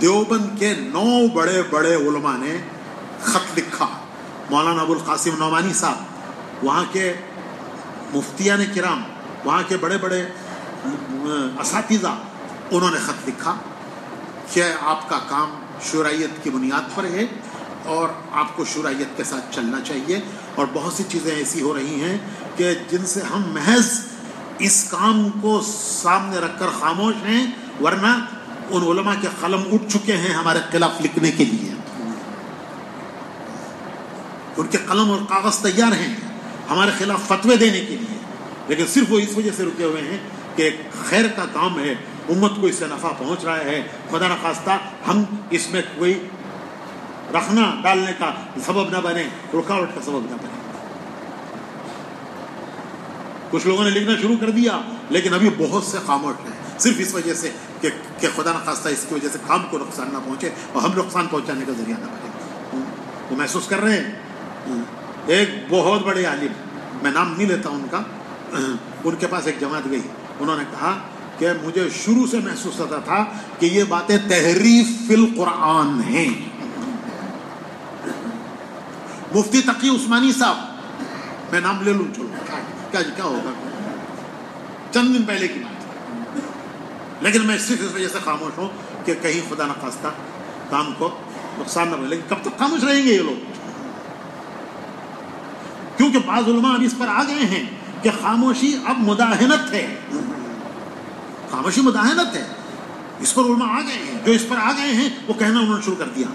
دیوبند کے نو بڑے بڑے علماء نے خط لکھا۔ مولانا ابو القاسم نعمانی صاحب، وہاں کے مفتیان کرام، وہاں کے بڑے بڑے اساتذہ، انہوں نے خط لکھا کہ آپ کا کام شرائط کی بنیاد پر ہے اور آپ کو شرائط کے ساتھ چلنا چاہیے۔ اور بہت سی چیزیں ایسی ہو رہی ہیں کہ جن سے ہم محض اس کام کو سامنے رکھ کر خاموش ہیں، ورنہ ان علماء کے قلم اٹھ چکے ہیں ہمارے خلاف لکھنے کے لیے۔ ان کے قلم اور کاغذ تیار ہیں ہمارے خلاف فتوے دینے کے لیے۔ لیکن صرف وہ اس وجہ سے رکے ہوئے ہیں کہ خیر کا کام ہے، امت کو اس سے نفع پہنچ رہا ہے۔ خدا نخواستہ، ہم اس میں کوئی رکھنا ڈالنے کا سبب نہ بنے رکاوٹ کا سبب نہ بنے کچھ لوگوں نے لکھنا شروع کر دیا، لیکن ابھی بہت سے خاموش ہیں۔ صرف اس وجہ سے کہ کہ خدا نخواستہ اس کی وجہ سے کام کو نقصان نہ پہنچے اور ہم نقصان پہنچانے کا ذریعہ نہ بنے۔ وہ محسوس کر رہے ہیں۔ ایک بہت بڑے عالم، میں نام نہیں لیتا ان کا۔ ان کے پاس ایک جماعت گئی۔ انہوں نے کہا کہ مجھے شروع سے محسوس ہوتا تھا کہ یہ باتیں تحریف فی القرآن ہیں۔ مفتی تقی عثمانی صاحب، میں نام لے لوں چلو کیا کیا ہوگا؟ چند دن پہلے کی بات۔ لیکن میں صرف اس وجہ سے خاموش ہوں کہ کہیں خدا نخواستہ کام کو نقصان نہ ہو، لیکن کب تک خاموش رہیں گے یہ لوگ؟ کیونکہ بعض علماء اب اس پر آ گئے ہیں کہ خاموشی اب مداحنت ہے۔ خاموشی مداحنت ہے۔ اس پر علماء آ گئے ہیں۔ جو اس پر آ گئے ہیں، وہ کہنا انہوں نے شروع کر دیا۔